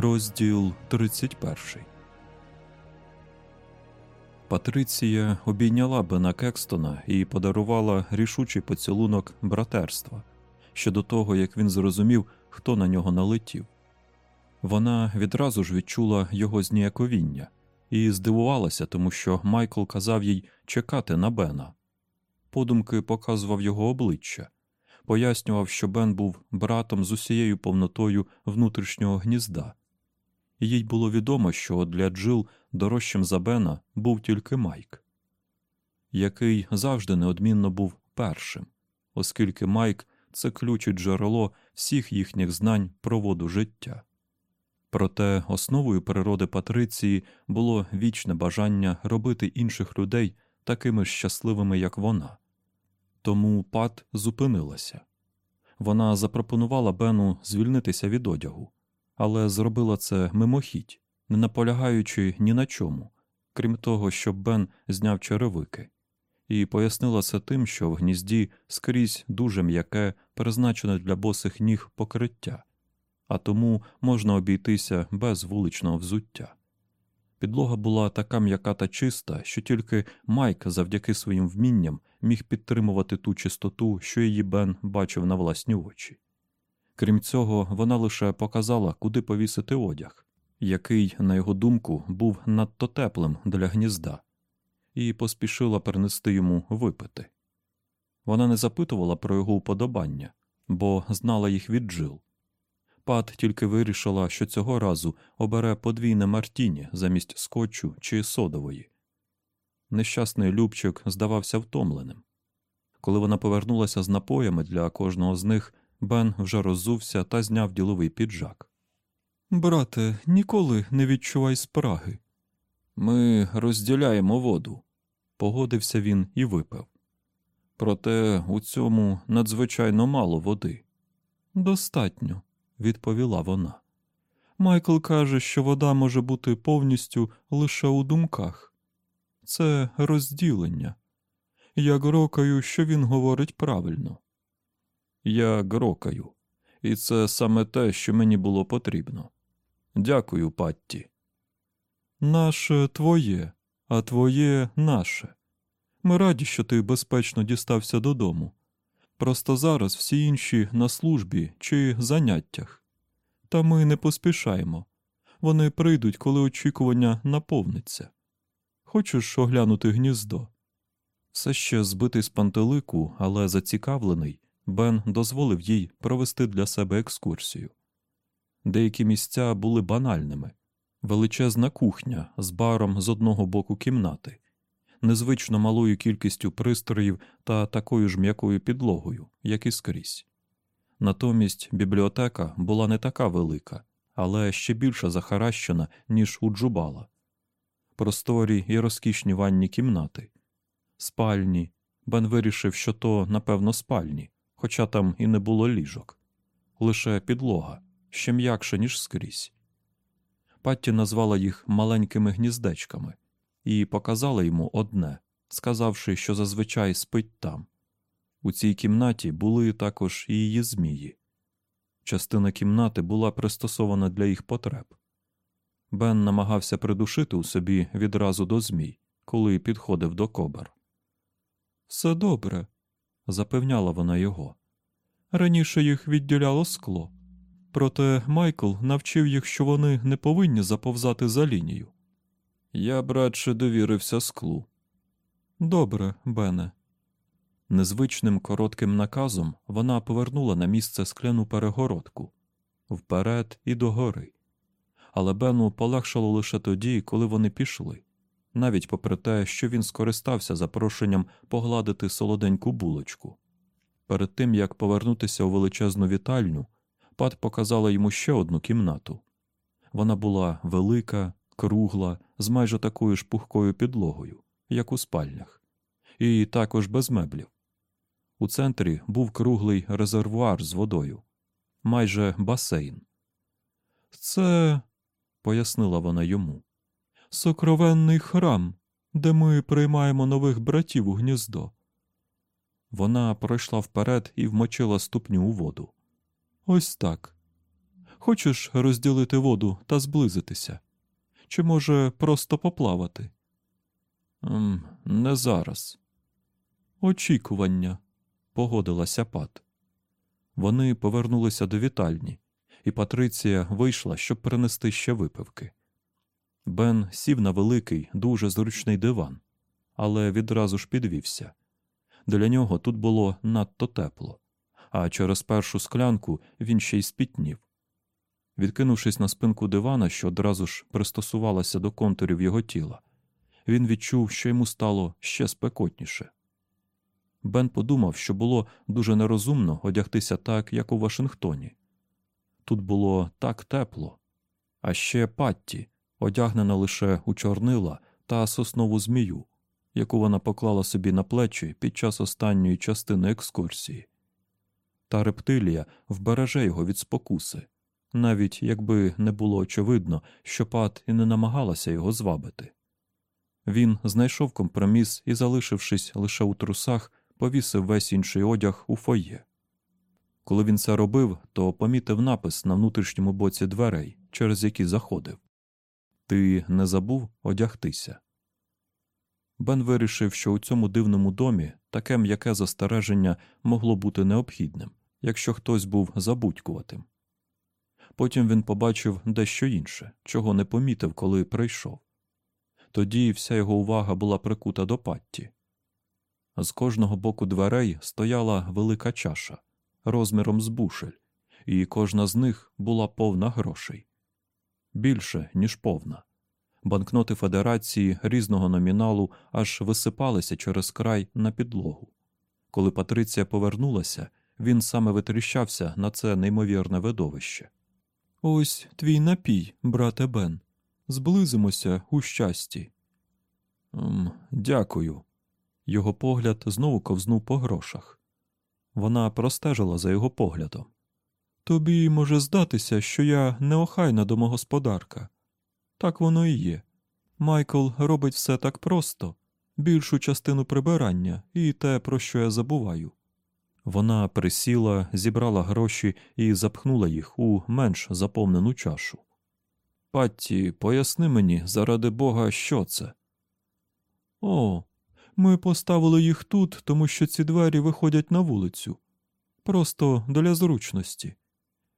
Розділ 31 Патриція обійняла Бена Кекстона і подарувала рішучий поцілунок братерства ще до того, як він зрозумів, хто на нього налетів. Вона відразу ж відчула його зніяковіння і здивувалася, тому що Майкл казав їй чекати на Бена. Подумки показував його обличчя, пояснював, що Бен був братом з усією повнотою внутрішнього гнізда. Їй було відомо, що для Джил дорожчим за Бена був тільки Майк, який завжди неодмінно був першим, оскільки Майк це ключ і джерело всіх їхніх знань про воду життя. Проте основою природи Патриції було вічне бажання робити інших людей такими щасливими, як вона. Тому Пат зупинилася. Вона запропонувала Бену звільнитися від одягу, але зробила це мимохідь, не наполягаючи ні на чому, крім того, щоб Бен зняв черевики, і пояснила це тим, що в гнізді скрізь дуже м'яке, призначене для босих ніг покриття, а тому можна обійтися без вуличного взуття. Підлога була така м'яка та чиста, що тільки Майк завдяки своїм вмінням міг підтримувати ту чистоту, що її Бен бачив на власні очі. Крім цього, вона лише показала, куди повісити одяг, який, на його думку, був надто теплим для гнізда, і поспішила перенести йому випити. Вона не запитувала про його уподобання, бо знала їх від Джил. Пат тільки вирішила, що цього разу обере подвійне Мартіні замість скотчу чи содової. Нещасний Любчик здавався втомленим. Коли вона повернулася з напоями для кожного з них, Бен вже роззувся та зняв діловий піджак. Брате, ніколи не відчувай спраги. Ми розділяємо воду, погодився він і випив. Проте у цьому надзвичайно мало води. Достатньо, відповіла вона. Майкл каже, що вода може бути повністю лише у думках. Це розділення. Я грокаю, що він говорить правильно. Я грокаю, і це саме те, що мені було потрібно. Дякую, Патті. Наше твоє, а твоє наше. Ми раді, що ти безпечно дістався додому. Просто зараз всі інші на службі чи заняттях. Та ми не поспішаємо. Вони прийдуть, коли очікування наповниться. Хочеш оглянути гніздо? Все ще збитий з пантелику, але зацікавлений, Бен дозволив їй провести для себе екскурсію. Деякі місця були банальними величезна кухня з баром з одного боку кімнати, незвично малою кількістю пристроїв та такою ж м'якою підлогою, як і скрізь. Натомість бібліотека була не така велика, але ще більше захаращена, ніж у Джубала. Просторі і розкішні ванні кімнати, спальні. Бен вирішив, що то, напевно, спальні, хоча там і не було ліжок, лише підлога, ще м'якша, ніж скрізь. Патті назвала їх маленькими гніздечками і показала йому одне, сказавши, що зазвичай спить там. У цій кімнаті були також і її змії. Частина кімнати була пристосована для їх потреб. Бен намагався придушити у собі відразу до змій, коли підходив до кобер. Все добре, запевняла вона його. Раніше їх відділяло скло, проте Майкл навчив їх, що вони не повинні заповзати за лінію. Я б радше довірився склу. Добре, Бене. Незвичним коротким наказом вона повернула на місце скляну перегородку вперед і догори. Але Бену полегшало лише тоді, коли вони пішли. Навіть попри те, що він скористався запрошенням погладити солоденьку булочку. Перед тим як повернутися у величезну вітальню, Пат показала йому ще одну кімнату. Вона була велика, кругла, з майже такою ж пухкою підлогою, як у спальнях, і також без меблів. У центрі був круглий резервуар з водою, майже басейн. Це, пояснила вона йому, сокровенний храм, де ми приймаємо нових братів у гніздо. Вона пройшла вперед і вмочила ступню у воду. Ось так. Хочеш розділити воду та зблизитися? Чи, може, просто поплавати? «Ем, Не зараз. Очікування, погодилася Пат. Вони повернулися до вітальні, і Патриція вийшла, щоб принести ще випивки. Бен сів на великий, дуже зручний диван, але відразу ж підвівся. Для нього тут було надто тепло, а через першу склянку він ще й спітнів. Відкинувшись на спинку дивана, що одразу ж пристосувалася до контурів його тіла, він відчув, що йому стало ще спекотніше. Бен подумав, що було дуже нерозумно одягтися так, як у Вашингтоні. Тут було так тепло, а ще Патті, одягнена лише у чорнила та соснову змію, яку вона поклала собі на плечі під час останньої частини екскурсії. Та рептилія вбереже його від спокуси, навіть якби не було очевидно, що Пат і не намагалася його звабити. Він знайшов компроміс і, залишившись лише у трусах, повісив весь інший одяг у фоє. Коли він це робив, то помітив напис на внутрішньому боці дверей, через які заходив Ти не забув одягтися. Бен вирішив, що у цьому дивному домі таке м'яке застереження могло бути необхідним, якщо хтось був забудькуватим. Потім він побачив дещо інше, чого не помітив, коли прийшов. Тоді вся його увага була прикута до патті. З кожного боку дверей стояла велика чаша розміром з бушель, і кожна з них була повна грошей більше, ніж повна. Банкноти Федерації різного номіналу аж висипалися через край на підлогу. Коли Патриція повернулася, він саме витріщався на це неймовірне видовище. Ось твій напій, брате Бен. Зблизимося у щасті. «М, Дякую. Його погляд знову ковзнув по грошах. Вона простежила за його поглядом. Тобі може здатися, що я неохайна домогосподарка. Так воно і є. Майкл робить все так просто, більшу частину прибирання і те, про що я забуваю. Вона присіла, зібрала гроші і запхнула їх у менш заповнену чашу. Патті, поясни мені, заради бога, що це. О, ми поставили їх тут, тому що ці двері виходять на вулицю. Просто для зручності.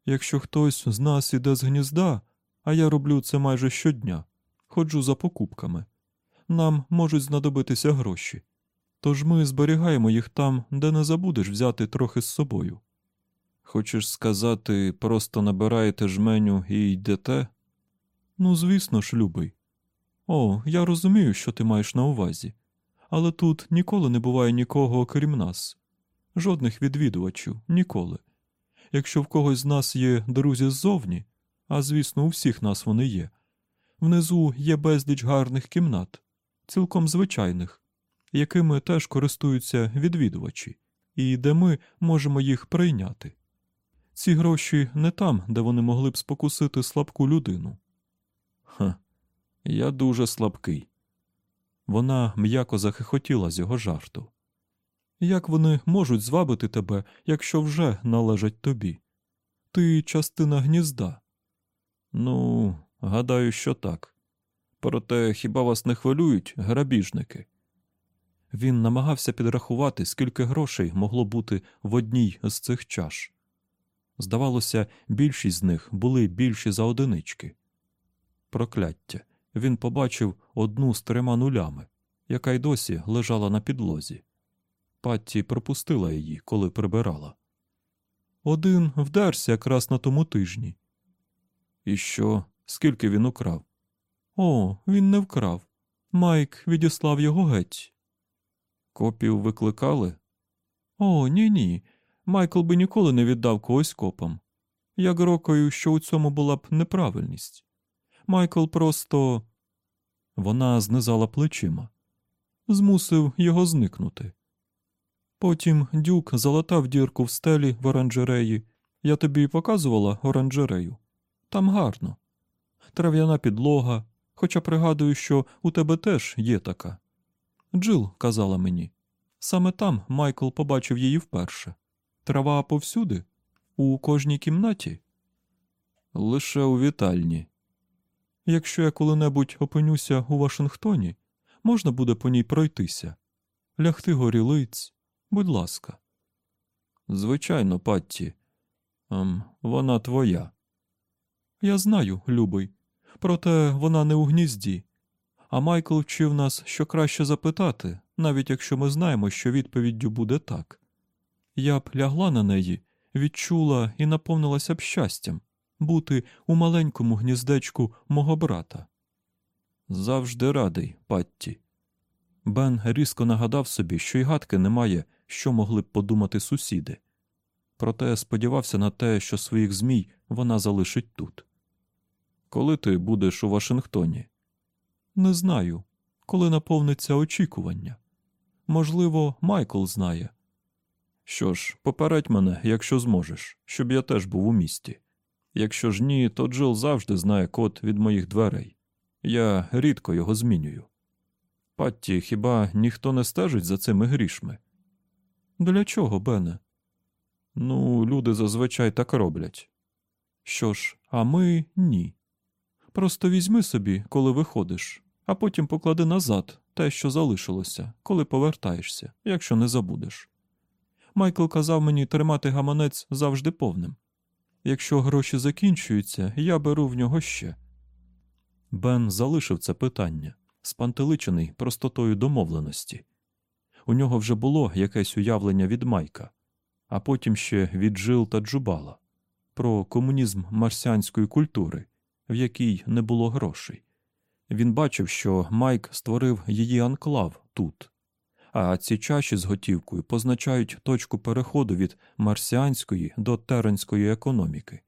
Якщо хтось з нас іде з гнізда, а я роблю це майже щодня, ходжу за покупками. Нам можуть знадобитися гроші. Тож ми зберігаємо їх там, де не забудеш взяти трохи з собою. Хочеш сказати, просто набираєте жменю і йдете? Ну, звісно ж, любий. О, я розумію, що ти маєш на увазі, але тут ніколи не буває нікого, окрім нас, жодних відвідувачів, ніколи. Якщо в когось з нас є друзі ззовні, а звісно, у всіх нас вони є, внизу є безліч гарних кімнат, цілком звичайних, якими теж користуються відвідувачі, і де ми можемо їх прийняти. Ці гроші не там, де вони могли б спокусити слабку людину. Ха, я дуже слабкий. Вона м'яко захихотіла з його жарту. Як вони можуть звабити тебе, якщо вже належать тобі? Ти частина гнізда. Ну, гадаю, що так. Проте хіба вас не хвилюють грабіжники? Він намагався підрахувати, скільки грошей могло бути в одній з цих чаш. Здавалося, більшість з них були більші за одинички. Прокляття. Він побачив одну з трьома нулями, яка й досі лежала на підлозі. Патті пропустила її, коли прибирала. Один вдерся якраз на тому тижні. І що? Скільки він украв? О, він не вкрав. Майк відіслав його геть. Копів викликали? О, ні, ні. Майкл би ніколи не віддав когось копам. Я грокаю, що у цьому була б неправильність. Майкл просто. Вона знизала плечима, змусив його зникнути. Потім дюк залатав дірку в стелі в оранжереї. Я тобі показувала оранжерею. Там гарно. Трав'яна підлога, хоча пригадую, що у тебе теж є така. Джил казала мені. Саме там Майкл побачив її вперше. Трава повсюди, у кожній кімнаті. Лише у вітальні. Якщо я коли-небудь опинюся у Вашингтоні, можна буде по ній пройтися. Лягти горілиць, будь ласка. Звичайно, Патті. Ем, вона твоя. Я знаю, любий. Проте вона не у гнізді. А Майкл вчив нас, що краще запитати, навіть якщо ми знаємо, що відповіддю буде так. Я б лягла на неї, відчула і наповнилася б щастям бути у маленькому гніздечку мого брата. Завжди радий, Патті. Бен різко нагадав собі, що й гадки немає, що могли б подумати сусіди. Проте сподівався на те, що своїх змій вона залишить тут. Коли ти будеш у Вашингтоні? Не знаю. Коли наповниться очікування. Можливо, Майкл знає. Що ж, попередь мене, якщо зможеш, щоб я теж був у місті. Якщо ж ні, то Джил завжди знає код від моїх дверей. Я рідко його змінюю. Патті, хіба ніхто не стежить за цими грішми? Для чого, Бене? Ну, люди зазвичай так роблять. Що ж, а ми ні. Просто візьми собі, коли виходиш, а потім поклади назад те, що залишилося, коли повертаєшся, якщо не забудеш. Майкл казав мені тримати гаманець завжди повним. Якщо гроші закінчуються, я беру в нього ще. Бен залишив це питання, спантеличений простотою домовленості. У нього вже було якесь уявлення від Майка, а потім ще від Джил та Джубала про комунізм марсіанської культури, в якій не було грошей. Він бачив, що Майк створив її анклав тут, а ці чаші з готівкою позначають точку переходу від марсіанської до теренської економіки.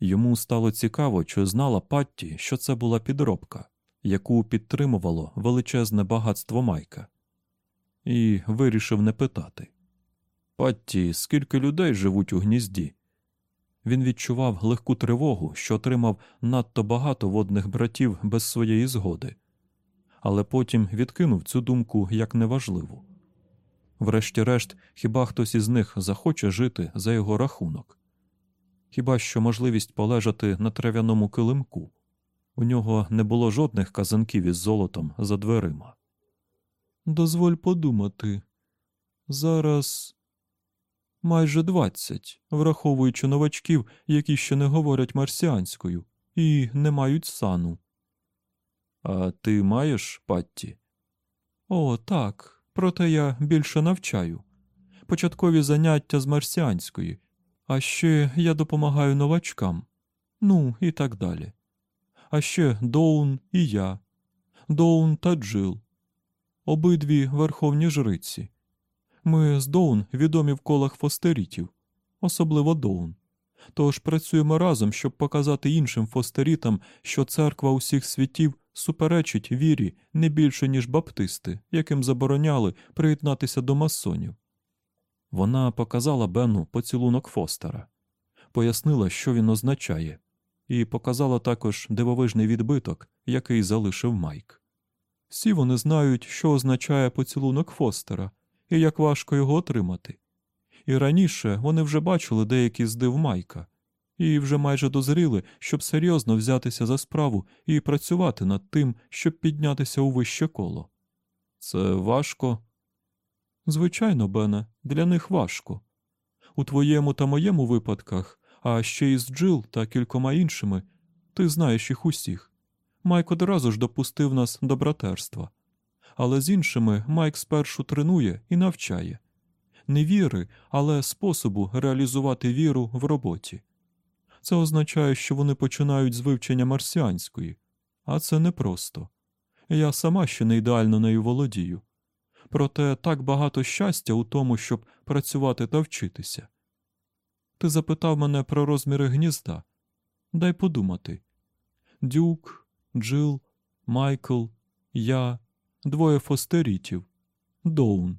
Йому стало цікаво, чи знала Патті, що це була підробка, яку підтримувало величезне багатство Майка, і вирішив не питати. Патті, скільки людей живуть у гнізді? Він відчував легку тривогу, що отримав надто багато водних братів без своєї згоди, але потім відкинув цю думку як неважливу. Врешті-решт, хіба хтось із них захоче жити за його рахунок? Хіба що можливість полежати на трав'яному килимку? У нього не було жодних казанків із золотом за дверима. Дозволь подумати. Зараз майже двадцять, враховуючи новачків, які ще не говорять марсіанською, і не мають сану. А ти маєш Патті? О, так. Проте я більше навчаю. Початкові заняття з марсіанської, а ще я допомагаю новачкам. Ну і так далі. А ще Доун і я, Доун та Джил. Обидві верховні жриці. Ми з Доун відомі в колах фостерітів, особливо Доун. Тож працюємо разом, щоб показати іншим фостерітам, що церква усіх світів суперечить вірі не більше, ніж баптисти, яким забороняли приєднатися до масонів. Вона показала Бену поцілунок Фостера, пояснила, що він означає, і показала також дивовижний відбиток, який залишив Майк. Всі вони знають, що означає поцілунок Фостера і як важко його отримати. І раніше вони вже бачили деякі здив Майка, і вже майже дозріли, щоб серйозно взятися за справу і працювати над тим, щоб піднятися у вище коло. Це важко. Звичайно, Бене, для них важко. У твоєму та моєму випадках, а ще й з Джил та кількома іншими, ти знаєш їх усіх. Майк одразу ж допустив нас до братерства. Але з іншими Майк спершу тренує і навчає не віри, але способу реалізувати віру в роботі. Це означає, що вони починають з вивчення марсіанської, а це непросто. Я сама ще не ідеально нею володію. Проте так багато щастя у тому, щоб працювати та вчитися. Ти запитав мене про розміри гнізда. Дай подумати. Дюк, Джил, Майкл, я, двоє фостерітів, Доун,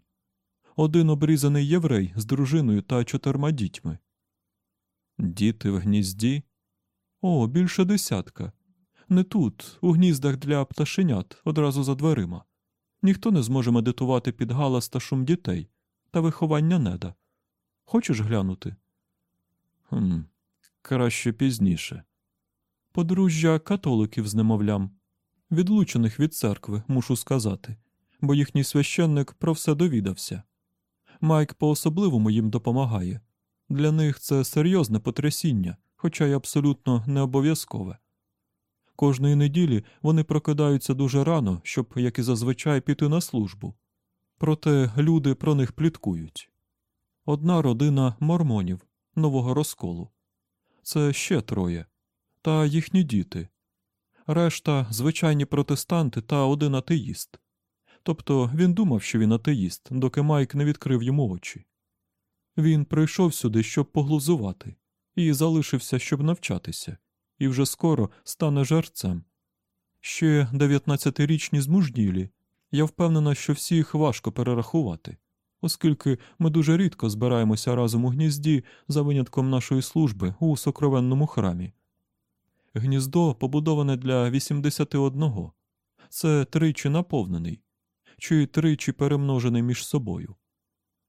один обрізаний єврей з дружиною та чотирма дітьми. Діти в гнізді? О, більше десятка. Не тут, у гніздах для пташенят, одразу за дверима. Ніхто не зможе медитувати під галас та шум дітей та виховання неда. Хочеш глянути? Хм, краще пізніше. Подружжя католиків з немовлям, відлучених від церкви, мушу сказати, бо їхній священник про все довідався. Майк по особливому їм допомагає. Для них це серйозне потрясіння, хоча й абсолютно не обов'язкове. Кожної неділі вони прокидаються дуже рано, щоб, як і зазвичай, піти на службу. Проте люди про них пліткують. Одна родина мормонів нового розколу. Це ще троє, та їхні діти. Решта звичайні протестанти та один атеїст. Тобто він думав, що він атеїст, доки Майк не відкрив йому очі. Він прийшов сюди, щоб поглузувати, і залишився, щоб навчатися, і вже скоро стане жерцем. Ще 19-річні змужнілі. Я впевнена, що всіх важко перерахувати, оскільки ми дуже рідко збираємося разом у гнізді за винятком нашої служби у сокровенному храмі. Гніздо побудоване для 81. Це тричі наповнений, чи тричі перемножений між собою.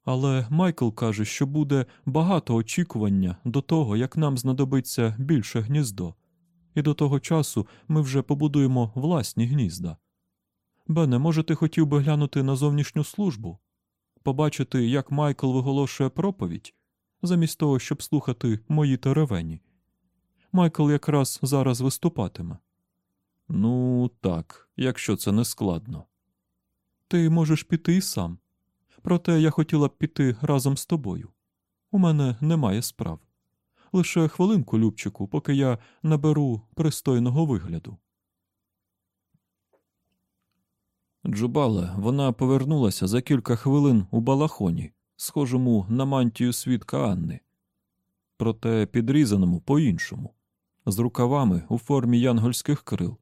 Але Майкл каже, що буде багато очікування до того, як нам знадобиться більше гніздо, і до того часу ми вже побудуємо власні гнізда. Бене, може, ти хотів би глянути на зовнішню службу, побачити, як Майкл виголошує проповідь, замість того, щоб слухати мої теревені. Майкл якраз зараз виступатиме. Ну, так, якщо це не складно. Ти можеш піти і сам. Проте я хотіла б піти разом з тобою. У мене немає справ. Лише хвилинку, Любчику, поки я наберу пристойного вигляду. Джубале, вона повернулася за кілька хвилин у балахоні, схожому на мантію свідка Анни, проте підрізаному по-іншому, з рукавами у формі янгольських крил,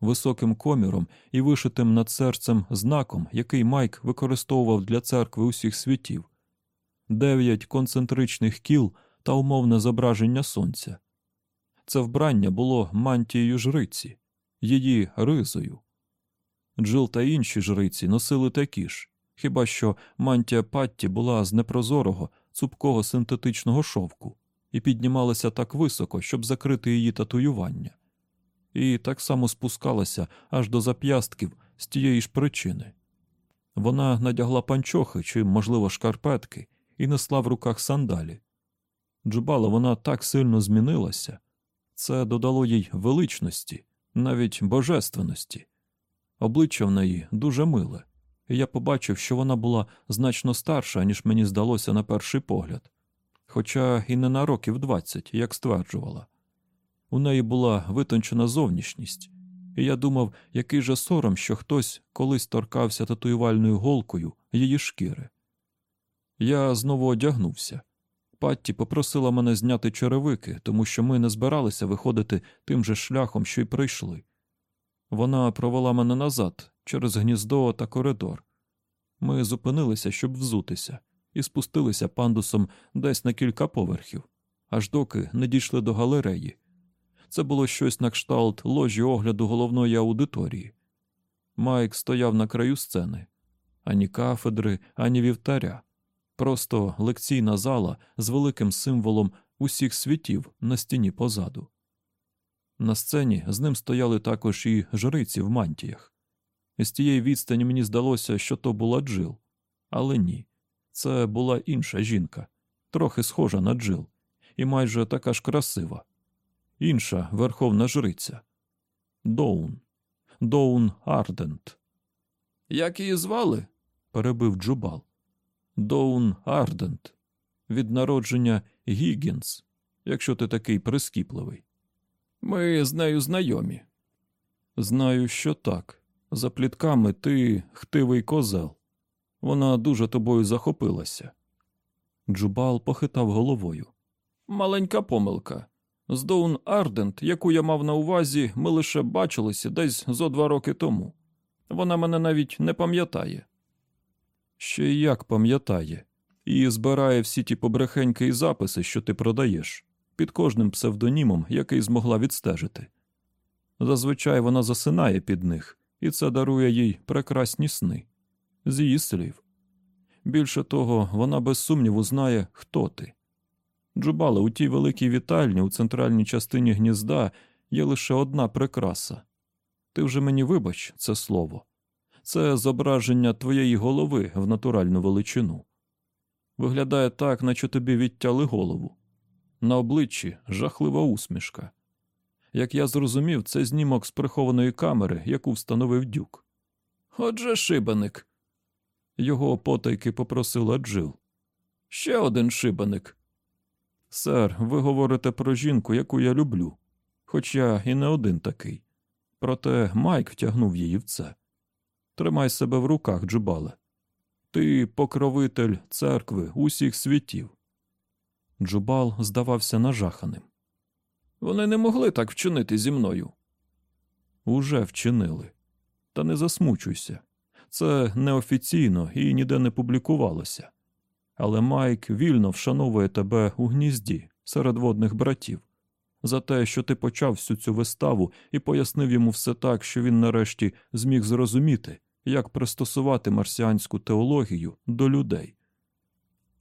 високим коміром і вишитим над серцем знаком, який Майк використовував для церкви усіх світів, дев'ять концентричних кіл та умовне зображення сонця. Це вбрання було мантією жриці, її ризою. Джил та інші жриці носили такі ж, хіба що мантія Патті була з непрозорого, цупкого синтетичного шовку і піднімалася так високо, щоб закрити її татуювання, і так само спускалася аж до зап'ястків з тієї ж причини. Вона надягла панчохи чи, можливо, шкарпетки і несла в руках сандалі. Джубала вона так сильно змінилася, це додало їй величності, навіть божественності. Обличчя в неї дуже миле, і я побачив, що вона була значно старша, ніж мені здалося на перший погляд, хоча і не на років двадцять, як стверджувала. У неї була витончена зовнішність, і я думав, який же сором, що хтось колись торкався татуювальною голкою її шкіри. Я знову одягнувся. Патті попросила мене зняти черевики, тому що ми не збиралися виходити тим же шляхом, що й прийшли. Вона провела мене назад через гніздо та коридор. Ми зупинилися, щоб взутися, і спустилися пандусом десь на кілька поверхів, аж доки не дійшли до галереї. Це було щось на кшталт ложі огляду головної аудиторії. Майк стояв на краю сцени ані кафедри, ані вівтаря, просто лекційна зала з великим символом усіх світів на стіні позаду. На сцені з ним стояли також і жриці в мантіях. З тієї відстані мені здалося, що то була Джил, але ні, це була інша жінка, трохи схожа на Джил, і майже така ж красива. Інша верховна жриця Доун, Доун Ардент. Як її звали? перебив Джубал. Доун Ардент. Від народження Гіггінс, якщо ти такий прискіпливий. Ми з нею знайомі. Знаю, що так. За плітками ти хтивий козел. Вона дуже тобою захопилася. Джубал похитав головою. Маленька помилка. З Доун Ардент, яку я мав на увазі, ми лише бачилися десь зо два роки тому. Вона мене навіть не пам'ятає. Ще й як пам'ятає, і збирає всі ті побрехеньки і записи, що ти продаєш, під кожним псевдонімом, який змогла відстежити. Зазвичай вона засинає під них, і це дарує їй прекрасні сни. З її слів. Більше того, вона без сумніву знає, хто ти. Джубале, у тій великій вітальні у центральній частині гнізда є лише одна прикраса. Ти вже мені вибач це слово. Це зображення твоєї голови в натуральну величину. Виглядає так, наче тобі відтяли голову. На обличчі жахлива усмішка. Як я зрозумів, це знімок з прихованої камери, яку встановив дюк. Отже, шибаник. Його потайки попросила Джил. Ще один шибаник. Сер, ви говорите про жінку, яку я люблю, хоч я і не один такий. Проте Майк втягнув її в це. Тримай себе в руках, Джубале. Ти покровитель церкви усіх світів. Джубал здавався нажаханим. Вони не могли так вчинити зі мною. Уже вчинили. Та не засмучуйся. Це неофіційно і ніде не публікувалося. Але Майк вільно вшановує тебе у гнізді серед водних братів за те, що ти почав всю цю виставу і пояснив йому все так, що він нарешті зміг зрозуміти, як пристосувати марсіанську теологію до людей.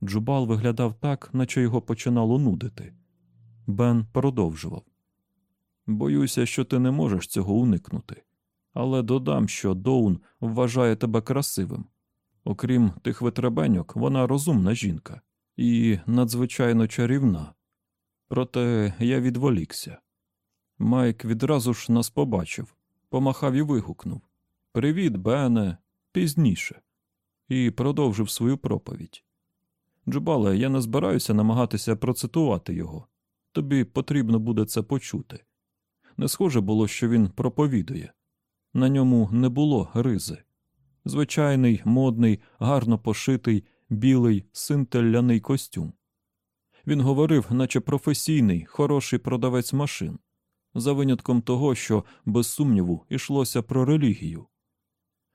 Джубал виглядав так, наче його починало нудити. Бен продовжував Боюся, що ти не можеш цього уникнути, але додам, що Доун вважає тебе красивим. Окрім тих витребеньок, вона розумна жінка і надзвичайно чарівна. Проте я відволікся. Майк відразу ж нас побачив, помахав і вигукнув Привіт, Бене, пізніше, і продовжив свою проповідь. Джубале, я не збираюся намагатися процитувати його. Тобі потрібно буде це почути. Не схоже було, що він проповідує. На ньому не було ризи. Звичайний, модний, гарно пошитий, білий, синтеляний костюм. Він говорив, наче професійний, хороший продавець машин, за винятком того, що, без сумніву, йшлося про релігію.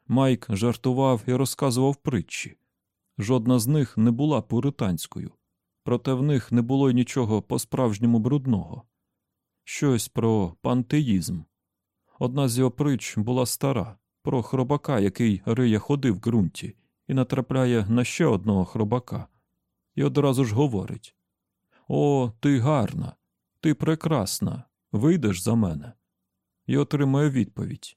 Майк жартував і розказував притчі. Жодна з них не була пуританською, проте в них не було й нічого по-справжньому брудного. Щось про пантеїзм. Одна з його притч була стара, про хробака, який риє ходи в ґрунті, і натрапляє на ще одного хробака, і одразу ж говорить О, ти гарна, ти прекрасна, вийдеш за мене. І отримує відповідь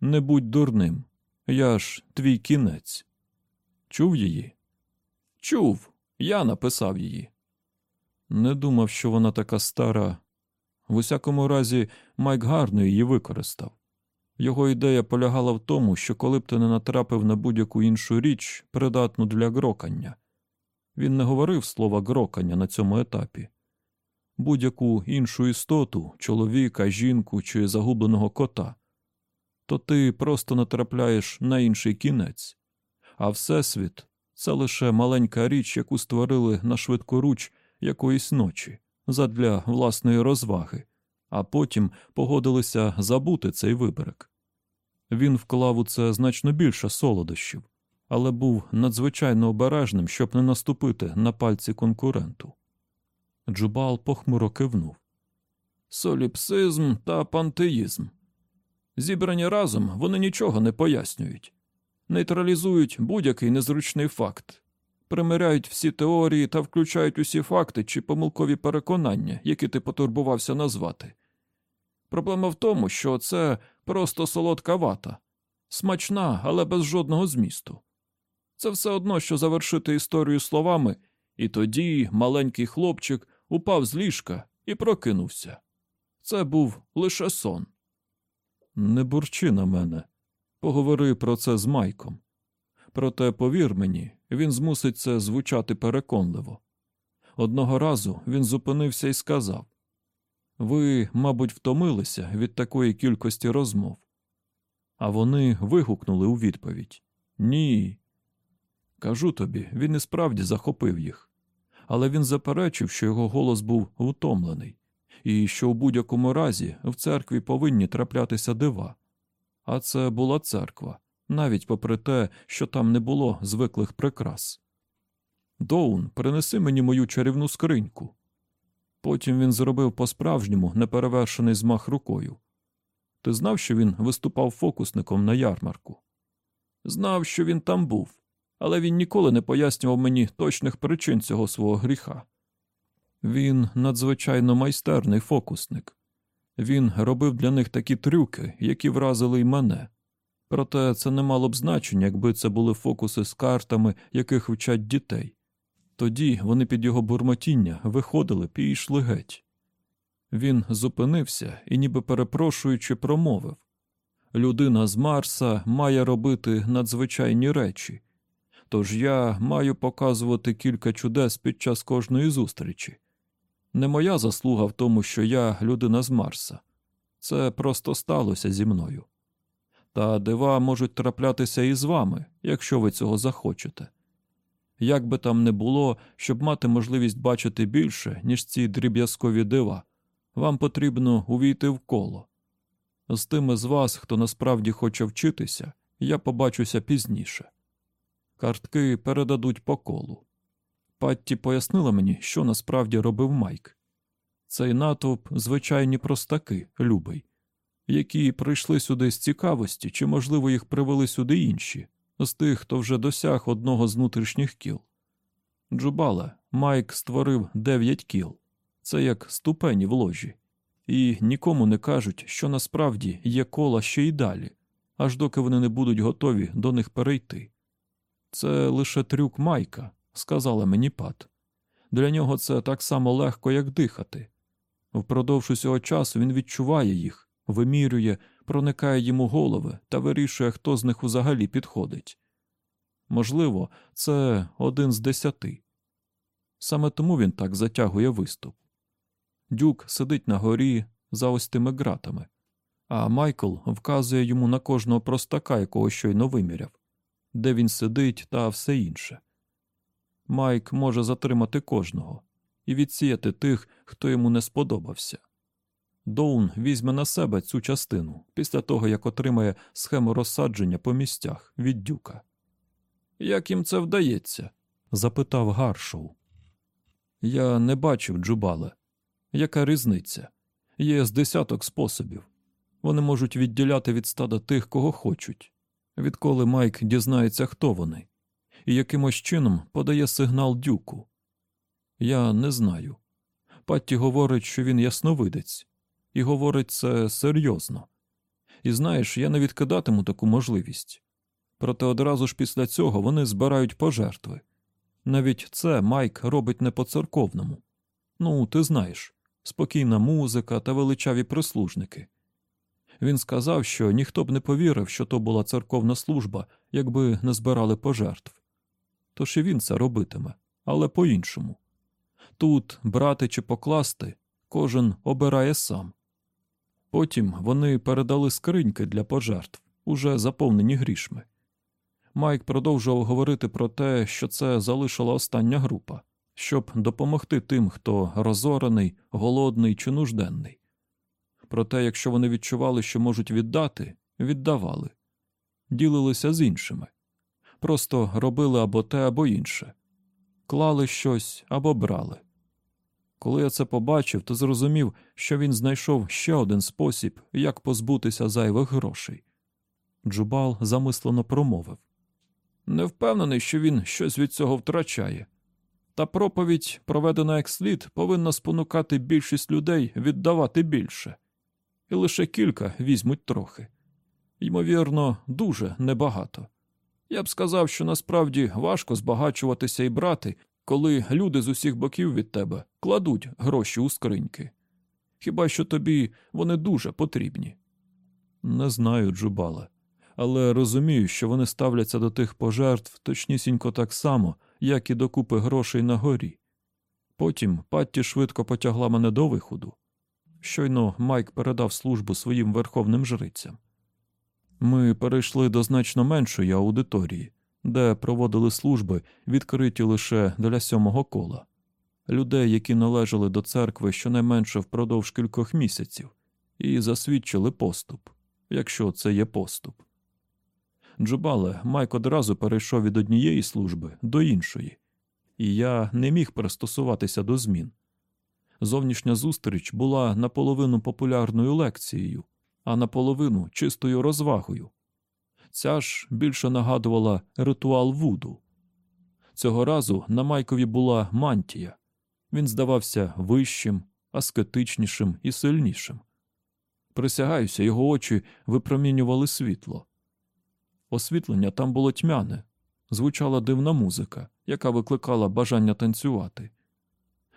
Не будь дурним, я ж твій кінець. Чув її? Чув. Я написав її. Не думав, що вона така стара. В усякому разі, Майк гарно її використав. Його ідея полягала в тому, що коли б ти не натрапив на будь-яку іншу річ, придатну для грокання. Він не говорив слова грокання на цьому етапі. Будь-яку іншу істоту, чоловіка, жінку чи загубленого кота, то ти просто натрапляєш на інший кінець, а Всесвіт це лише маленька річ, яку створили на швидкоруч якоїсь ночі задля власної розваги, а потім погодилися забути цей виберек. Він вклав у це значно більше солодощів, але був надзвичайно обережним, щоб не наступити на пальці конкуренту. Джубал похмуро кивнув. Соліпсизм та пантеїзм. Зібрані разом вони нічого не пояснюють, нейтралізують будь-який незручний факт, примиряють всі теорії та включають усі факти чи помилкові переконання, які ти потурбувався назвати. Проблема в тому, що це просто солодка вата, смачна, але без жодного змісту. Це все одно, що завершити історію словами, і тоді маленький хлопчик упав з ліжка і прокинувся. Це був лише сон. Не бурчи на мене. Поговори про це з Майком. Проте, повір мені, він змусить це звучати переконливо. Одного разу він зупинився і сказав Ви, мабуть, втомилися від такої кількості розмов. А вони вигукнули у відповідь Ні. Кажу тобі, він і справді захопив їх. Але він заперечив, що його голос був втомлений, і що у будь-якому разі в церкві повинні траплятися дива. А це була церква, навіть попри те, що там не було звиклих прикрас. Доун, принеси мені мою чарівну скриньку. Потім він зробив по-справжньому неперевершений змах рукою. Ти знав, що він виступав фокусником на ярмарку? Знав, що він там був, але він ніколи не пояснював мені точних причин цього свого гріха. Він надзвичайно майстерний фокусник. Він робив для них такі трюки, які вразили й мене. Проте це не мало б значення, якби це були фокуси з картами, яких вчать дітей. Тоді вони під його бурмотіння виходили б і йшли геть. Він зупинився і, ніби перепрошуючи, промовив Людина з Марса має робити надзвичайні речі, тож я маю показувати кілька чудес під час кожної зустрічі. Не моя заслуга в тому, що я людина з Марса. Це просто сталося зі мною. Та дива можуть траплятися і з вами, якщо ви цього захочете. Як би там не було, щоб мати можливість бачити більше, ніж ці дріб'язкові дива, вам потрібно увійти в коло. З тими з вас, хто насправді хоче вчитися, я побачуся пізніше. Картки передадуть по колу. Патті пояснила мені, що насправді робив Майк. Цей натовп звичайні простаки, любий, які прийшли сюди з цікавості, чи, можливо, їх привели сюди інші, з тих, хто вже досяг одного з внутрішніх кіл. Джубале, Майк створив дев'ять кіл, це як ступені в ложі, і нікому не кажуть, що насправді є кола ще й далі, аж доки вони не будуть готові до них перейти. Це лише трюк Майка, сказала мені Пат. Для нього це так само легко, як дихати. Впродовж усього часу він відчуває їх, вимірює, проникає йому голови та вирішує, хто з них взагалі підходить. Можливо, це один з десяти. Саме тому він так затягує виступ. Дюк сидить на горі за ось тими ґратами, а Майкл вказує йому на кожного простака, якого щойно виміряв, де він сидить та все інше. Майк може затримати кожного і відсіяти тих, хто йому не сподобався. Доун візьме на себе цю частину після того, як отримає схему розсадження по місцях від дюка. Як їм це вдається? запитав Гаршоу. Я не бачив джубале. Яка різниця? Є з десяток способів. Вони можуть відділяти від стада тих, кого хочуть, відколи Майк дізнається, хто вони, і якимось чином подає сигнал дюку. Я не знаю. Патті говорить, що він ясновидець, і говорить це серйозно. І знаєш, я не відкидатиму таку можливість. Проте одразу ж після цього вони збирають пожертви. Навіть це Майк робить не по церковному. Ну, ти знаєш, спокійна музика та величаві прислужники. Він сказав, що ніхто б не повірив, що то була церковна служба, якби не збирали пожертв. Тож і він це робитиме, але по-іншому. Тут брати чи покласти кожен обирає сам. Потім вони передали скриньки для пожертв, уже заповнені грішми. Майк продовжував говорити про те, що це залишила остання група, щоб допомогти тим, хто розорений, голодний чи нужденний. Проте, якщо вони відчували, що можуть віддати, віддавали, ділилися з іншими, просто робили або те, або інше, клали щось або брали. Коли я це побачив, то зрозумів, що він знайшов ще один спосіб, як позбутися зайвих грошей. Джубал замислено промовив Не впевнений, що він щось від цього втрачає. Та проповідь, проведена як слід, повинна спонукати більшість людей віддавати більше, і лише кілька візьмуть трохи. Ймовірно, дуже небагато. Я б сказав, що насправді важко збагачуватися і брати, коли люди з усіх боків від тебе кладуть гроші у скриньки. Хіба що тобі вони дуже потрібні? Не знаю, Джубале, але розумію, що вони ставляться до тих пожертв точнісінько так само, як і до купи грошей на горі. Потім Патті швидко потягла мене до виходу. Щойно Майк передав службу своїм верховним жрицям. Ми перейшли до значно меншої аудиторії, де проводили служби, відкриті лише для сьомого кола, людей, які належали до церкви щонайменше впродовж кількох місяців, і засвідчили поступ, якщо це є поступ. Джубале Майк одразу перейшов від однієї служби до іншої, і я не міг пристосуватися до змін. Зовнішня зустріч була наполовину популярною лекцією, а наполовину чистою розвагою. Ця ж більше нагадувала ритуал Вуду. Цього разу на Майкові була мантія. Він здавався вищим, аскетичнішим і сильнішим. Присягаюся, його очі випромінювали світло. Освітлення там було тьмяне, звучала дивна музика, яка викликала бажання танцювати.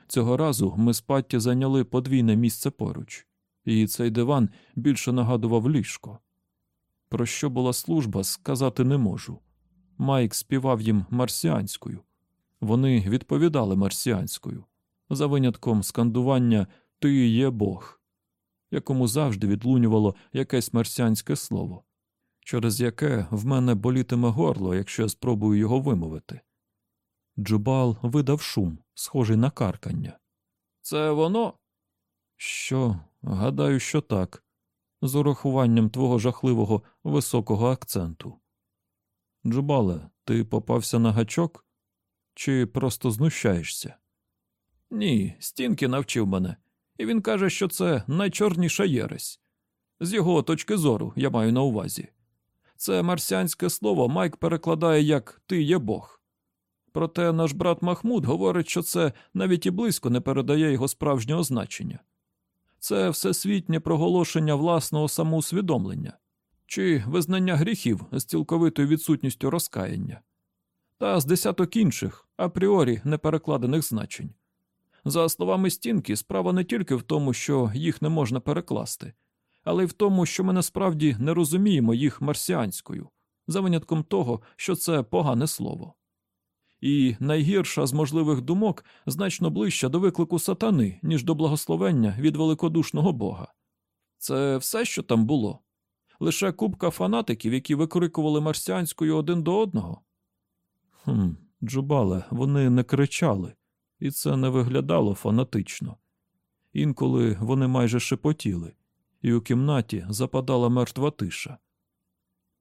Цього разу ми з Патті зайняли подвійне місце поруч, і цей диван більше нагадував ліжко. Про що була служба, сказати не можу. Майк співав їм марсіанською. Вони відповідали марсіанською, за винятком скандування Ти є Бог, якому завжди відлунювало якесь марсіанське слово, через яке в мене болітиме горло, якщо я спробую його вимовити. Джубал видав шум, схожий на каркання. Це воно? Що? Гадаю, що так, з урахуванням твого жахливого високого акценту. Джубале, ти попався на гачок? Чи просто знущаєшся? Ні, стінки навчив мене, і він каже, що це найчорніша єресь. З його точки зору, я маю на увазі. Це марсіанське слово Майк перекладає як Ти є Бог. Проте наш брат Махмуд говорить, що це навіть і близько не передає його справжнього значення. Це всесвітнє проголошення власного самоусвідомлення чи визнання гріхів з цілковитою відсутністю розкаяння, та з десяток інших апріорі неперекладених значень. За словами стінки, справа не тільки в тому, що їх не можна перекласти, але й в тому, що ми насправді не розуміємо їх марсіанською, за винятком того, що це погане слово. І найгірша з можливих думок значно ближча до виклику сатани, ніж до благословення від великодушного Бога. Це все, що там було. Лише купка фанатиків, які викрикували марсіанською один до одного. Хм, Джубале, вони не кричали, і це не виглядало фанатично. Інколи вони майже шепотіли, і у кімнаті западала мертва тиша.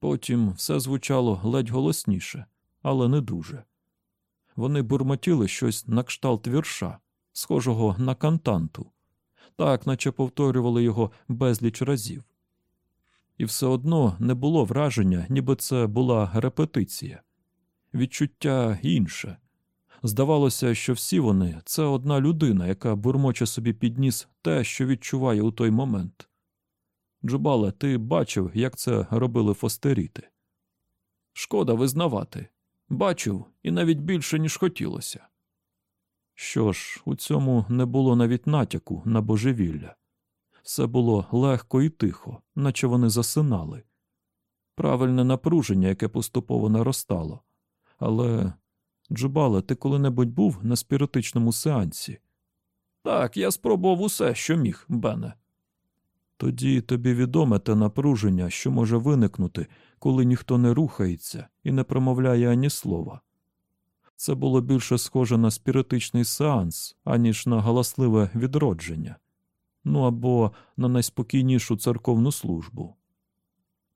Потім все звучало ледь голосніше, але не дуже. Вони бурмотіли щось на кшталт вірша, схожого на кантанту, так наче повторювали його безліч разів. І все одно не було враження, ніби це була репетиція, відчуття інше. Здавалося, що всі вони це одна людина, яка бурмоче собі підніс те, що відчуває у той момент. Джубале, ти бачив, як це робили фостеріти. Шкода визнавати. Бачив і навіть більше, ніж хотілося. Що ж, у цьому не було навіть натяку на божевілля. Все було легко і тихо, наче вони засинали. Правильне напруження, яке поступово наростало. Але, Джубале, ти коли-небудь був на спіритичному сеансі? Так, я спробував усе, що міг, Бене. Тоді тобі відоме те напруження, що може виникнути, коли ніхто не рухається і не промовляє ані слова. Це було більше схоже на спіритичний сеанс, аніж на галасливе відродження, ну або на найспокійнішу церковну службу.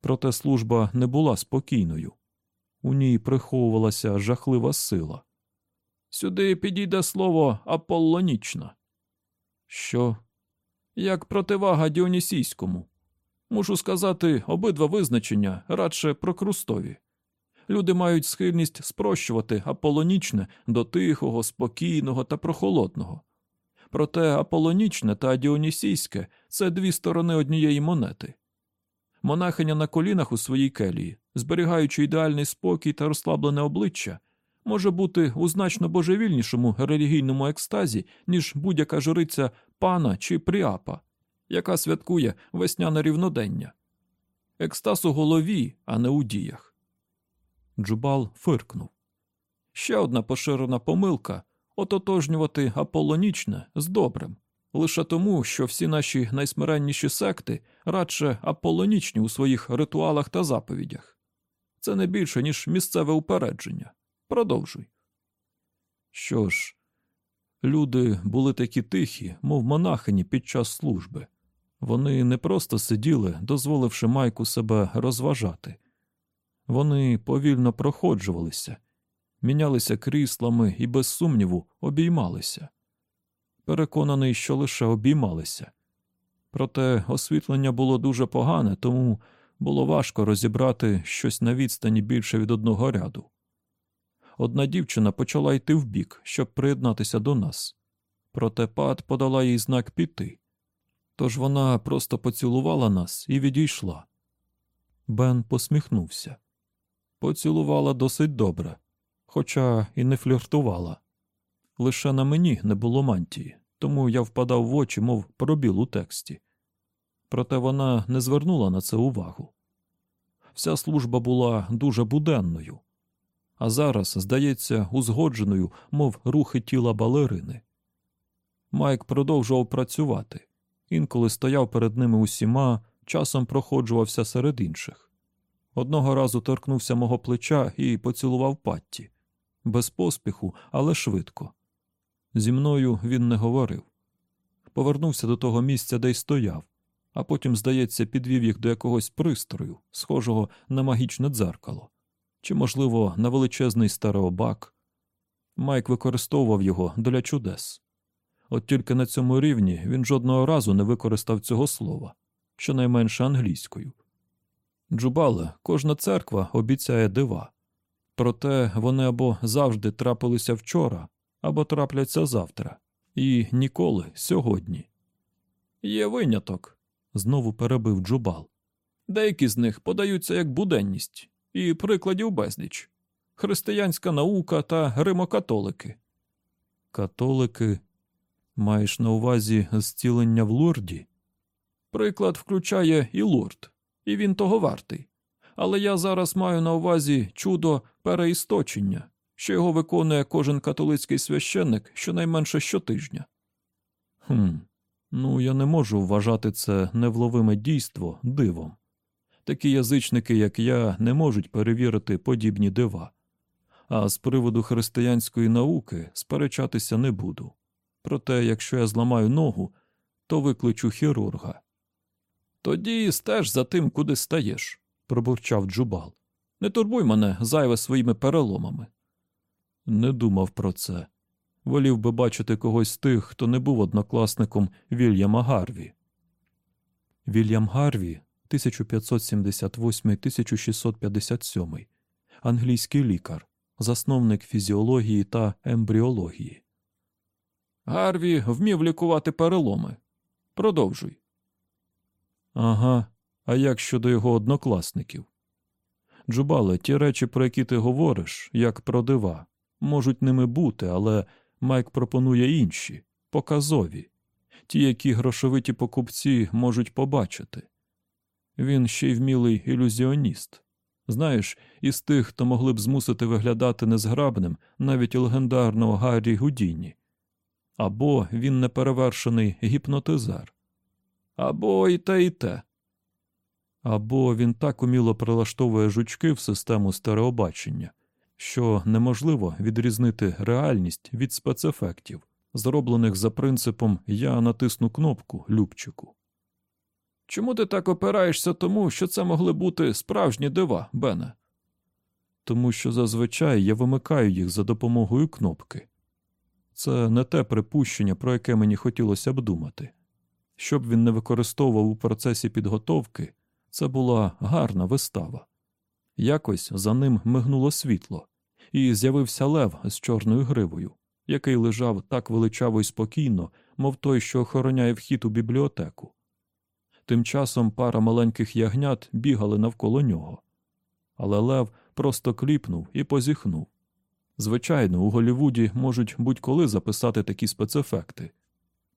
Проте служба не була спокійною, у ній приховувалася жахлива сила. Сюди підійде слово аполлонічна. Що? Як противага Діонісійському. Мушу сказати, обидва визначення радше прокрустові. Люди мають схильність спрощувати аполонічне до тихого, спокійного та прохолодного. Проте аполонічне та діонісійське це дві сторони однієї монети. Монахиня на колінах у своїй келії, зберігаючи ідеальний спокій та розслаблене обличчя, може бути у значно божевільнішому релігійному екстазі, ніж будь-яка жриця пана чи пріапа, яка святкує весняне рівнодення. Екстаз у голові, а не у діях. Джубал фиркнув. Ще одна поширена помилка ототожнювати аполонічне з добрим, лише тому, що всі наші найсмиренніші секти радше аполонічні у своїх ритуалах та заповідях. Це не більше, ніж місцеве упередження. Продовжуй. Що ж, люди були такі тихі, мов монахині під час служби. Вони не просто сиділи, дозволивши майку себе розважати. Вони повільно проходжувалися, мінялися кріслами і, без сумніву, обіймалися. Переконаний, що лише обіймалися. Проте освітлення було дуже погане, тому було важко розібрати щось на відстані більше від одного ряду. Одна дівчина почала йти вбік, щоб приєднатися до нас, проте пад подала їй знак піти. Тож вона просто поцілувала нас і відійшла. Бен посміхнувся. Поцілувала досить добре, хоча і не фліртувала. Лише на мені не було мантії, тому я впадав в очі, мов пробіл у тексті. Проте вона не звернула на це увагу. Вся служба була дуже буденною, а зараз, здається, узгодженою, мов рухи тіла балерини. Майк продовжував працювати, інколи стояв перед ними усіма, часом проходжувався серед інших. Одного разу торкнувся мого плеча і поцілував патті. Без поспіху, але швидко. Зі мною він не говорив. Повернувся до того місця, де й стояв, а потім, здається, підвів їх до якогось пристрою, схожого на магічне дзеркало, чи, можливо, на величезний стереобак. Майк використовував його для чудес. От тільки на цьому рівні він жодного разу не використав цього слова, щонайменше англійською. Джубале, кожна церква обіцяє дива, проте вони або завжди трапилися вчора, або трапляться завтра, і ніколи сьогодні. Є виняток, знову перебив Джубал. Деякі з них подаються як буденність, і прикладів безліч християнська наука та римокатолики. Католики, маєш на увазі зцілення в Лурді? Приклад включає і Лурд, і він того вартий. Але я зараз маю на увазі чудо переісточення, що його виконує кожен католицький священник щонайменше щотижня. Хм, ну я не можу вважати це невловиме дійство дивом. Такі язичники, як я, не можуть перевірити подібні дива. А з приводу християнської науки сперечатися не буду. Проте, якщо я зламаю ногу, то викличу хірурга. Тоді стеж за тим, куди стаєш, пробурчав Джубал. Не турбуй мене зайве своїми переломами. Не думав про це. Волів би бачити когось з тих, хто не був однокласником Вільяма Гарві. Вільям Гарві 1578-1657, англійський лікар, засновник фізіології та ембріології. Гарві вмів лікувати переломи. Продовжуй. Ага, а як щодо його однокласників? Джубале, ті речі, про які ти говориш, як про дива, можуть ними бути, але Майк пропонує інші, показові, ті, які грошовиті покупці можуть побачити. Він ще й вмілий ілюзіоніст. Знаєш, із тих, хто могли б змусити виглядати незграбним навіть легендарного Гаррі Гудіні. Або він неперевершений гіпнотизер, або і те, і те. Або він так уміло прилаштовує жучки в систему стереобачення, що неможливо відрізнити реальність від спецефектів, зроблених за принципом Я натисну кнопку Любчику. Чому ти так опираєшся тому, що це могли бути справжні дива, Бене? Тому що зазвичай я вимикаю їх за допомогою кнопки. Це не те припущення, про яке мені хотілося б думати. Щоб він не використовував у процесі підготовки, це була гарна вистава. Якось за ним мигнуло світло, і з'явився лев з чорною гривою, який лежав так величаво й спокійно, мов той, що охороняє вхід у бібліотеку. Тим часом пара маленьких ягнят бігали навколо нього. Але Лев просто кліпнув і позіхнув. Звичайно, у Голівуді можуть будь-коли записати такі спецефекти.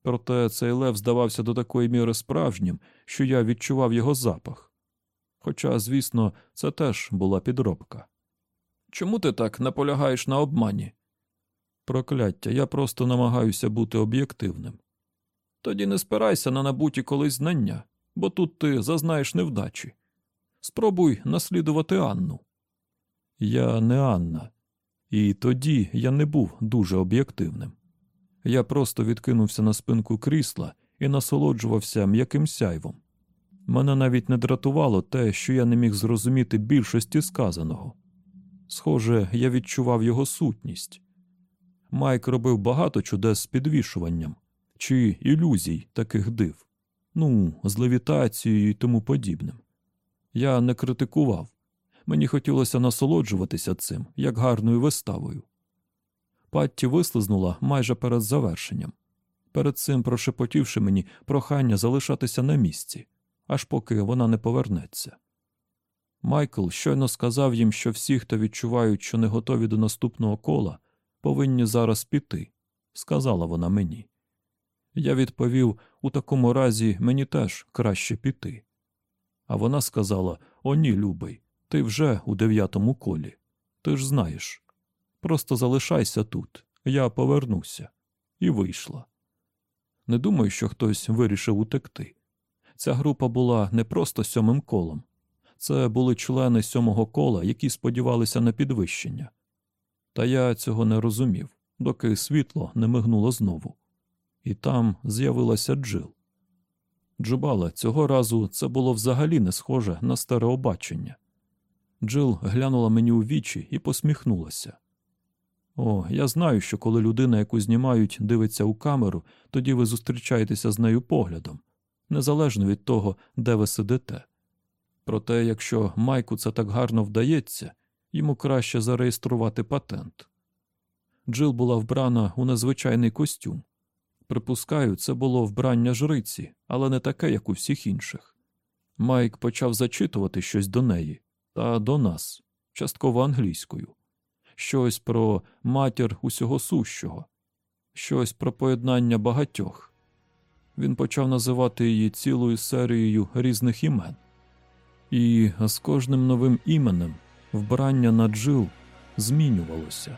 Проте цей лев здавався до такої міри справжнім, що я відчував його запах. Хоча, звісно, це теж була підробка. Чому ти так наполягаєш на обмані? Прокляття, я просто намагаюся бути об'єктивним. Тоді не спирайся на набуті колись знання, бо тут ти зазнаєш невдачі. Спробуй наслідувати Анну. Я не Анна, і тоді я не був дуже об'єктивним. Я просто відкинувся на спинку крісла і насолоджувався м'яким сяйвом. Мене навіть не дратувало те, що я не міг зрозуміти більшості сказаного. Схоже, я відчував його сутність. Майк робив багато чудес з підвішуванням чи ілюзій таких див, ну, з левітацією і тому подібним. Я не критикував, мені хотілося насолоджуватися цим, як гарною виставою. Патті вислизнула майже перед завершенням, перед цим прошепотівши мені прохання залишатися на місці, аж поки вона не повернеться. Майкл щойно сказав їм, що всі, хто відчувають, що не готові до наступного кола, повинні зараз піти, сказала вона мені. Я відповів у такому разі мені теж краще піти. А вона сказала: О, ні, любий, ти вже у дев'ятому колі. Ти ж знаєш. Просто залишайся тут, я повернуся. І вийшла. Не думаю, що хтось вирішив утекти. Ця група була не просто сьомим колом, це були члени сьомого кола, які сподівалися на підвищення. Та я цього не розумів, доки світло не мигнуло знову. І там з'явилася Джил. Джубала, цього разу це було взагалі не схоже на стереобачення. Джил глянула мені у вічі і посміхнулася. О, я знаю, що коли людина, яку знімають, дивиться у камеру, тоді ви зустрічаєтеся з нею поглядом, незалежно від того, де ви сидите. Проте, якщо Майку це так гарно вдається, йому краще зареєструвати патент. Джил була вбрана у незвичайний костюм. Припускаю, це було вбрання жриці, але не таке, як у всіх інших. Майк почав зачитувати щось до неї та до нас, частково англійською, щось про матір усього сущого, щось про поєднання багатьох. Він почав називати її цілою серією різних імен. І з кожним новим іменем вбрання на Джил змінювалося.